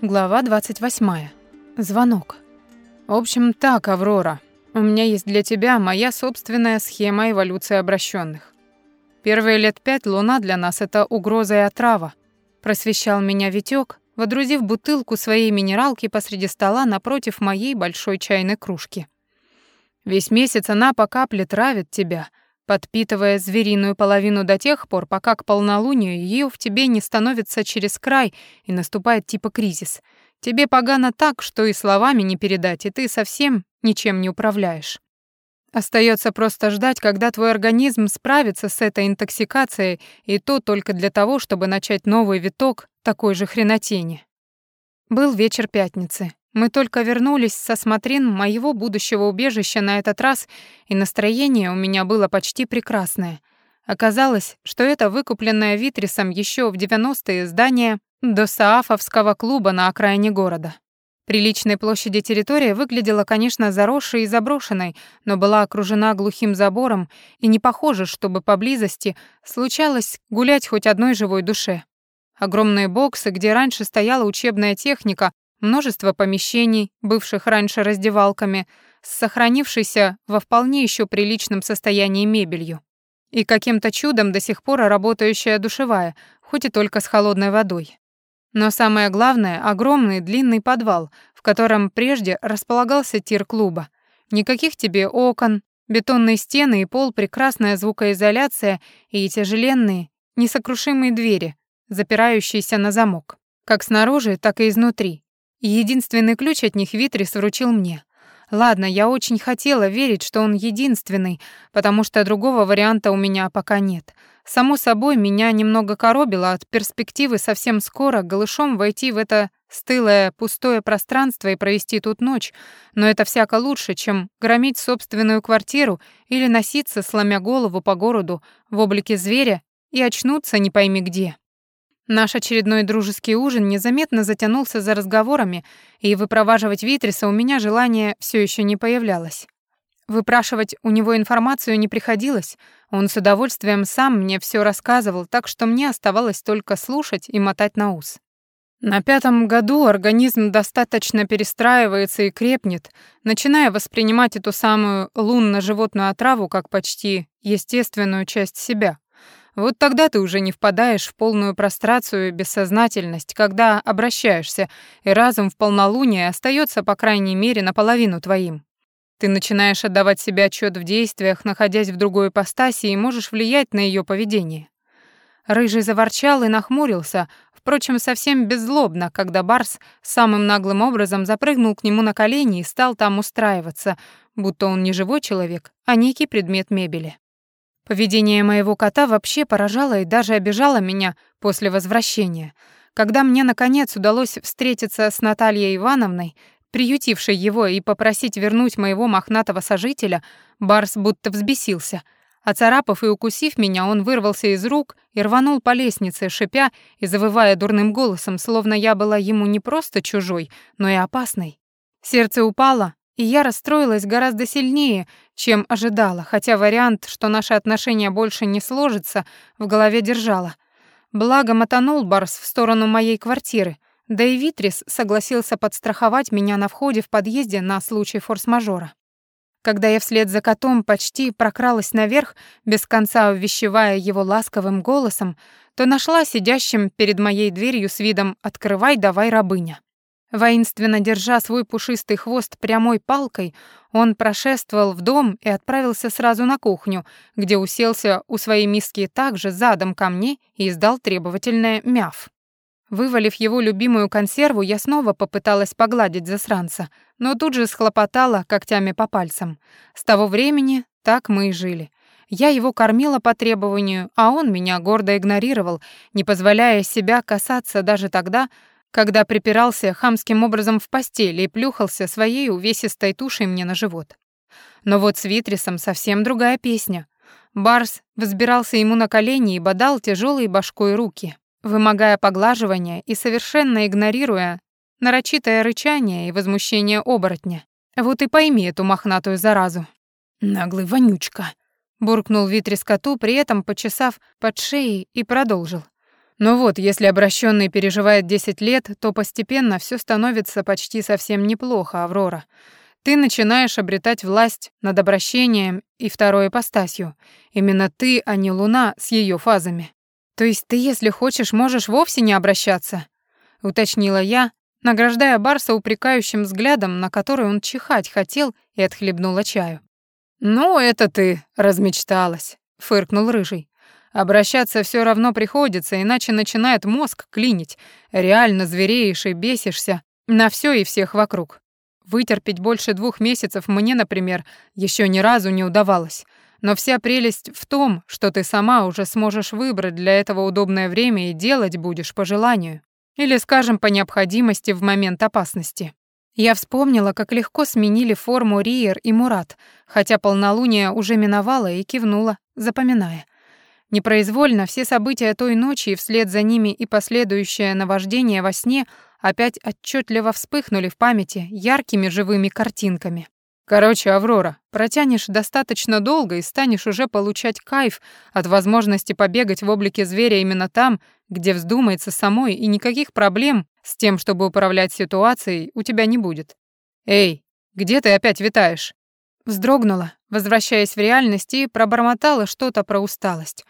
Глава 28. Звонок. В общем, так, Аврора. У меня есть для тебя моя собственная схема эволюции обращенных. Первые лет пять луна для нас — это угроза и отрава. Просвещал меня Витёк, водрузив бутылку своей минералки посреди стола напротив моей большой чайной кружки. Весь месяц она по капле травит тебя, подпитывая звериную половину до тех пор, пока к полнолунию ее в тебе не становится через край и наступает типа кризис. Тебе погано так, что и словами не передать, и ты совсем ничем не управляешь. Остается просто ждать, когда твой организм справится с этой интоксикацией, и то только для того, чтобы начать новый виток такой же хренотени. Был вечер пятницы. Мы только вернулись со смотрин моего будущего убежища на этот раз, и настроение у меня было почти прекрасное. Оказалось, что это выкупленное Витрисом еще в 90-е здание до Саафовского клуба на окраине города. Приличной площади территория выглядела, конечно, заросшей и заброшенной, но была окружена глухим забором, и не похоже, чтобы поблизости случалось гулять хоть одной живой душе. Огромные боксы, где раньше стояла учебная техника, множество помещений, бывших раньше раздевалками, с сохранившейся во вполне еще приличном состоянии мебелью. И каким-то чудом до сих пор работающая душевая, хоть и только с холодной водой. Но самое главное — огромный длинный подвал, в котором прежде располагался тир клуба. Никаких тебе окон, бетонные стены и пол, прекрасная звукоизоляция и тяжеленные, несокрушимые двери, запирающиеся на замок, как снаружи, так и изнутри. Единственный ключ от них Витрис вручил мне. Ладно, я очень хотела верить, что он единственный, потому что другого варианта у меня пока нет. Само собой, меня немного коробило от перспективы совсем скоро голышом войти в это стылое, пустое пространство и провести тут ночь, но это всяко лучше, чем громить собственную квартиру или носиться, сломя голову по городу в облике зверя и очнуться не пойми где. Наш очередной дружеский ужин незаметно затянулся за разговорами, и выпроваживать Витриса у меня желания все еще не появлялось. Выпрашивать у него информацию не приходилось, он с удовольствием сам мне все рассказывал, так что мне оставалось только слушать и мотать на ус. На пятом году организм достаточно перестраивается и крепнет, начиная воспринимать эту самую лунно-животную отраву как почти естественную часть себя. Вот тогда ты уже не впадаешь в полную прострацию и бессознательность, когда обращаешься, и разум в полнолуние остается по крайней мере наполовину твоим. Ты начинаешь отдавать себе отчет в действиях, находясь в другой ипостаси, и можешь влиять на ее поведение. Рыжий заворчал и нахмурился, впрочем, совсем беззлобно, когда Барс самым наглым образом запрыгнул к нему на колени и стал там устраиваться, будто он не живой человек, а некий предмет мебели. Поведение моего кота вообще поражало и даже обижало меня после возвращения. Когда мне, наконец, удалось встретиться с Натальей Ивановной, приютившей его, и попросить вернуть моего мохнатого сожителя, Барс будто взбесился. Оцарапав и укусив меня, он вырвался из рук и рванул по лестнице, шипя и завывая дурным голосом, словно я была ему не просто чужой, но и опасной. Сердце упало, и я расстроилась гораздо сильнее, чем ожидала, хотя вариант, что наши отношения больше не сложатся, в голове держала. Благо мотанул Барс в сторону моей квартиры, да и Витрис согласился подстраховать меня на входе в подъезде на случай форс-мажора. Когда я вслед за котом почти прокралась наверх, без конца увещевая его ласковым голосом, то нашла сидящим перед моей дверью с видом «открывай, давай, рабыня». Воинственно держа свой пушистый хвост прямой палкой, он прошествовал в дом и отправился сразу на кухню, где уселся у своей миски также задом ко мне и издал требовательное «мяв». Вывалив его любимую консерву, я снова попыталась погладить засранца, но тут же схлопотала когтями по пальцам. С того времени так мы и жили. Я его кормила по требованию, а он меня гордо игнорировал, не позволяя себя касаться даже тогда, когда припирался хамским образом в постели и плюхался своей увесистой тушей мне на живот. Но вот с Витрисом совсем другая песня. Барс взбирался ему на колени и бодал тяжелые башкой руки, вымогая поглаживания и совершенно игнорируя нарочитое рычание и возмущение оборотня. Вот и пойми эту мохнатую заразу. «Наглый вонючка», — буркнул Витрис коту, при этом почесав под шеей и продолжил. Но вот, если обращенный переживает 10 лет, то постепенно все становится почти совсем неплохо, Аврора. Ты начинаешь обретать власть над обращением и второй ипостасью. Именно ты, а не Луна с ее фазами. То есть ты, если хочешь, можешь вовсе не обращаться, уточнила я, награждая Барса упрекающим взглядом, на который он чихать хотел, и отхлебнула чаю. «Ну, это ты размечталась», — фыркнул Рыжий. «Обращаться все равно приходится, иначе начинает мозг клинить. Реально звереешь и бесишься на все и всех вокруг. Вытерпеть больше двух месяцев мне, например, еще ни разу не удавалось. Но вся прелесть в том, что ты сама уже сможешь выбрать для этого удобное время и делать будешь по желанию. Или, скажем, по необходимости в момент опасности. Я вспомнила, как легко сменили форму Риер и Мурат, хотя полнолуние уже миновало и кивнула, запоминая. Непроизвольно все события той ночи и вслед за ними и последующее наваждение во сне опять отчетливо вспыхнули в памяти яркими живыми картинками. Короче, Аврора, протянешь достаточно долго и станешь уже получать кайф от возможности побегать в облике зверя именно там, где вздумается самой, и никаких проблем с тем, чтобы управлять ситуацией, у тебя не будет. Эй, где ты опять витаешь? Вздрогнула, возвращаясь в реальность, и пробормотала что-то про усталость.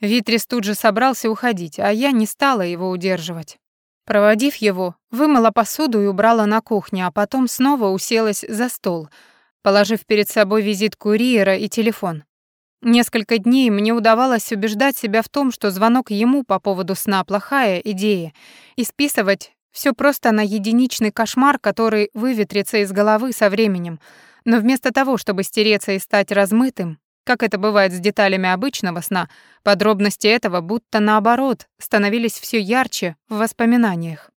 Витрис тут же собрался уходить, а я не стала его удерживать. Проводив его, вымыла посуду и убрала на кухню, а потом снова уселась за стол, положив перед собой визит курьера и телефон. Несколько дней мне удавалось убеждать себя в том, что звонок ему по поводу сна плохая идея, и списывать все просто на единичный кошмар, который выветрится из головы со временем. Но вместо того, чтобы стереться и стать размытым, как это бывает с деталями обычного сна, подробности этого будто наоборот становились все ярче в воспоминаниях.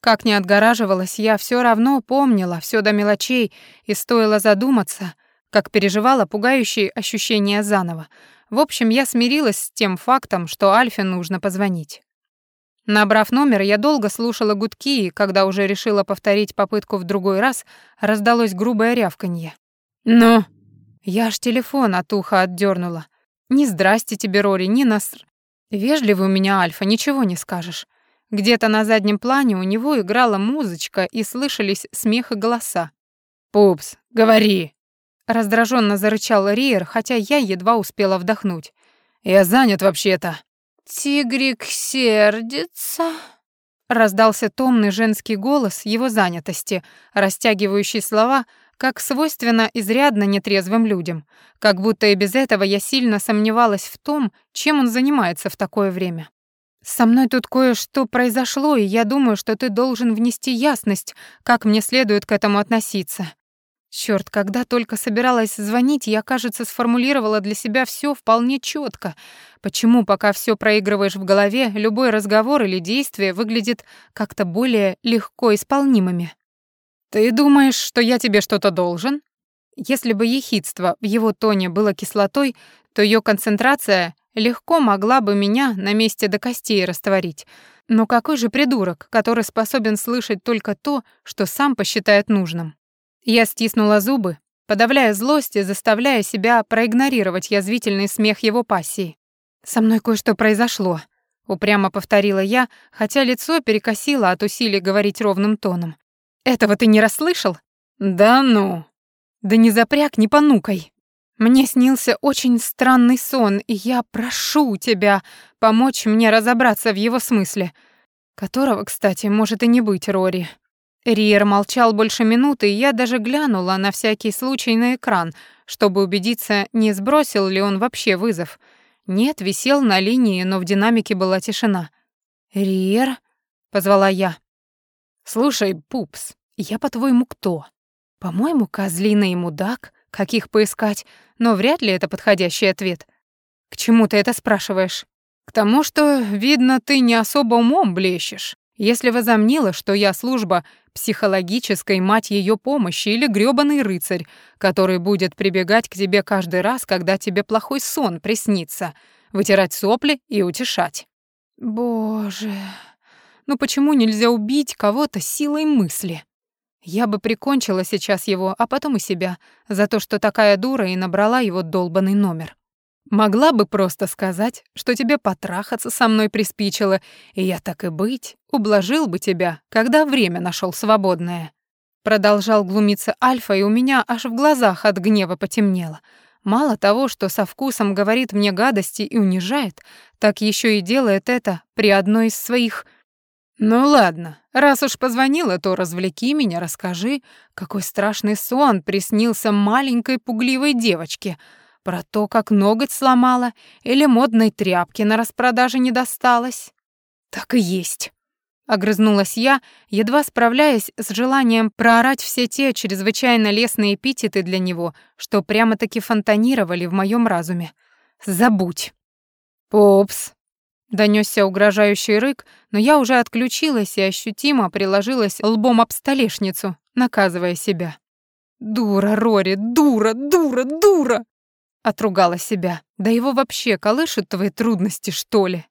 Как ни отгораживалась, я все равно помнила все до мелочей, и стоило задуматься, как переживала пугающие ощущения заново. В общем, я смирилась с тем фактом, что Альфе нужно позвонить. Набрав номер, я долго слушала гудки, и когда уже решила повторить попытку в другой раз, раздалось грубое рявканье. «Ну?» Я аж телефон от уха отдернула. Ни здрасте тебе, Рори, ни нас... Вежливый у меня Альфа, ничего не скажешь. Где-то на заднем плане у него играла музычка и слышались смех и голоса. «Пупс, говори!» Раздраженно зарычал Риер, хотя я едва успела вдохнуть. «Я занят вообще-то». «Тигрик сердится?» Раздался томный женский голос его занятости, растягивающий слова, как свойственно изрядно нетрезвым людям, как будто и без этого я сильно сомневалась в том, чем он занимается в такое время. «Со мной тут кое-что произошло, и я думаю, что ты должен внести ясность, как мне следует к этому относиться». Чёрт, когда только собиралась звонить, я, кажется, сформулировала для себя всё вполне чётко. Почему, пока всё проигрываешь в голове, любой разговор или действие выглядит как-то более легко исполнимыми? «Ты думаешь, что я тебе что-то должен?» Если бы ехидство в его тоне было кислотой, то ее концентрация легко могла бы меня на месте до костей растворить. Но какой же придурок, который способен слышать только то, что сам посчитает нужным? Я стиснула зубы, подавляя злость и заставляя себя проигнорировать язвительный смех его пассии. «Со мной кое-что произошло», — упрямо повторила я, хотя лицо перекосило от усилий говорить ровным тоном. Этого ты не расслышал? Да ну. Да не запряг, не понукай. Мне снился очень странный сон, и я прошу тебя помочь мне разобраться в его смысле, которого, кстати, может и не быть, Рори. Риер молчал больше минуты, и я даже глянула на всякий случай на экран, чтобы убедиться, не сбросил ли он вообще вызов. Нет, висел на линии, но в динамике была тишина. «Риер?» — позвала я. «Слушай, Пупс, я, по-твоему, кто? По-моему, козлиный мудак, каких поискать, но вряд ли это подходящий ответ. К чему ты это спрашиваешь? К тому, что, видно, ты не особо умом блещешь. Если возомнила, что я служба психологической мать ее помощи или грёбаный рыцарь, который будет прибегать к тебе каждый раз, когда тебе плохой сон приснится, вытирать сопли и утешать. Боже, ну почему нельзя убить кого-то силой мысли? Я бы прикончила сейчас его, а потом и себя, за то, что такая дура и набрала его долбанный номер. Могла бы просто сказать, что тебе потрахаться со мной приспичило, и я так и быть, ублажил бы тебя, когда время нашел свободное. Продолжал глумиться Альфа, и у меня аж в глазах от гнева потемнело. Мало того, что со вкусом говорит мне гадости и унижает, так еще и делает это при одной из своих... Ну ладно, раз уж позвонила, то развлеки меня, расскажи, какой страшный сон приснился маленькой пугливой девочке — про то, как ноготь сломала или модной тряпки на распродаже не досталось? Так и есть. Огрызнулась я, едва справляясь с желанием проорать все те чрезвычайно лестные эпитеты для него, что прямо-таки фонтанировали в моем разуме. «Забудь!» «Попс!» — донёсся угрожающий рык, но я уже отключилась и ощутимо приложилась лбом об столешницу, наказывая себя. «Дура, Рори, дура, дура, дура!» Отругала себя. Да его вообще колышут твои трудности, что ли?